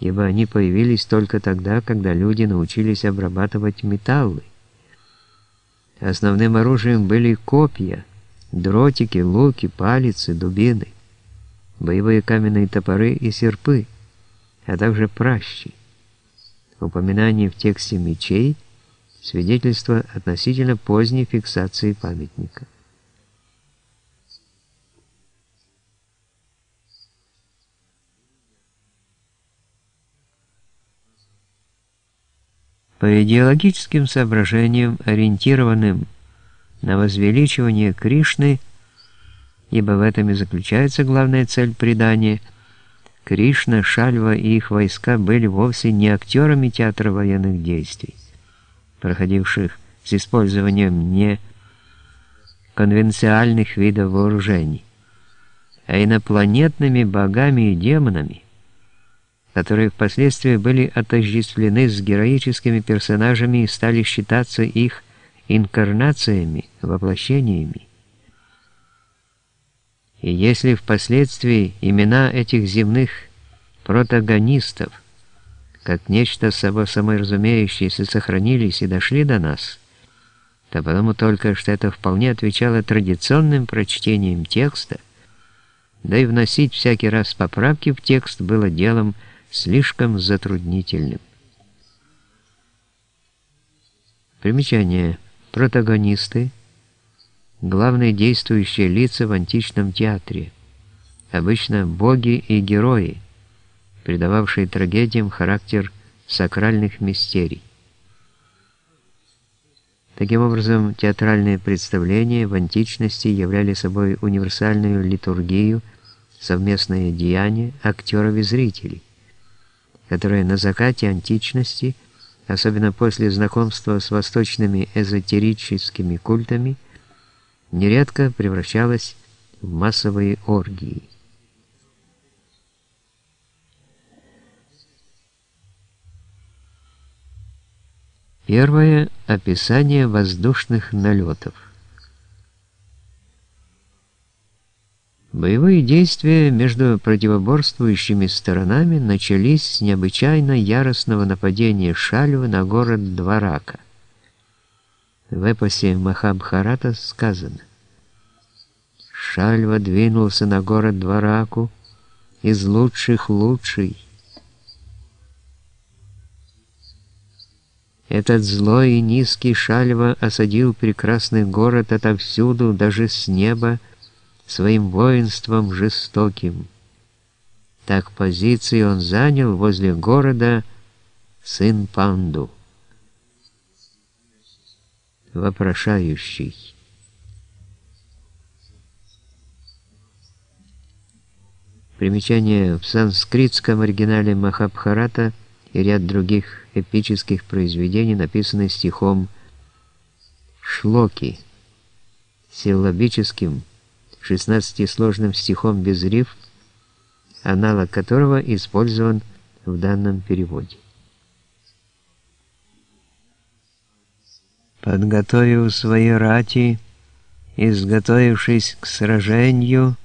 ибо они появились только тогда, когда люди научились обрабатывать металлы. Основным оружием были копья, дротики, луки, палицы, дубины, боевые каменные топоры и серпы, а также пращи. Упоминание в тексте мечей – свидетельство относительно поздней фиксации памятника. По идеологическим соображениям, ориентированным на возвеличивание Кришны, ибо в этом и заключается главная цель предания, Кришна, Шальва и их войска были вовсе не актерами театра военных действий, проходивших с использованием не конвенциальных видов вооружений, а инопланетными богами и демонами, которые впоследствии были отождествлены с героическими персонажами и стали считаться их инкарнациями, воплощениями. И если впоследствии имена этих земных протагонистов, как нечто собой саморазумеющееся, сохранились и дошли до нас, то потому только, что это вполне отвечало традиционным прочтениям текста, да и вносить всякий раз поправки в текст было делом слишком затруднительным. Примечание. Протагонисты – главные действующие лица в античном театре, обычно боги и герои, придававшие трагедиям характер сакральных мистерий. Таким образом, театральные представления в античности являли собой универсальную литургию, совместное деяние актеров и зрителей которая на закате античности, особенно после знакомства с восточными эзотерическими культами, нередко превращалась в массовые оргии. Первое – описание воздушных налетов. Боевые действия между противоборствующими сторонами начались с необычайно яростного нападения Шальвы на город Дварака. В эпосе Махабхарата сказано Шальва двинулся на город Двараку, из лучших лучший. Этот злой и низкий Шальва осадил прекрасный город отовсюду, даже с неба, своим воинством жестоким. Так позиции он занял возле города сын Панду. Вопрошающий. Примечание в санскритском оригинале Махабхарата и ряд других эпических произведений написаны стихом Шлоки, силлабическим, 16-сложным стихом без риф, аналог которого использован в данном переводе. Подготовив свои рати, изготовившись к сражению,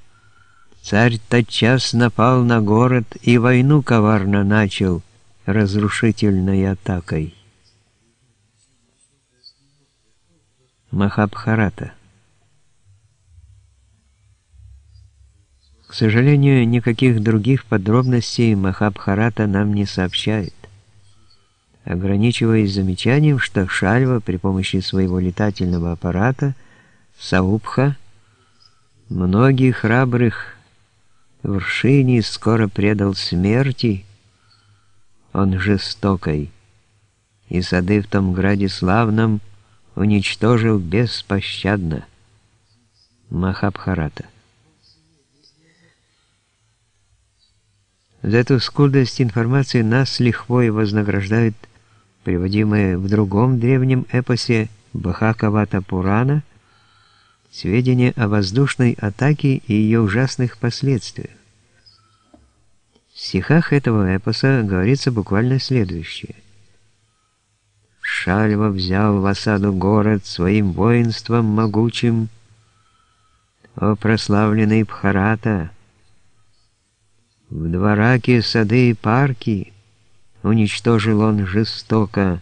царь тотчас напал на город и войну коварно начал разрушительной атакой. Махабхарата К сожалению, никаких других подробностей Махабхарата нам не сообщает, ограничиваясь замечанием, что Шальва при помощи своего летательного аппарата Саупха многих храбрых в Ршине скоро предал смерти, он жестокой, и сады в том граде славном уничтожил беспощадно. Махабхарата За эту скудость информации нас лихвой вознаграждают приводимые в другом древнем эпосе Бхакавата Пурана сведения о воздушной атаке и ее ужасных последствиях. В стихах этого эпоса говорится буквально следующее. Шальва взял в осаду город своим воинством могучим, о прославленный Бхарата, в двораке сады и парки — уничтожил он жестоко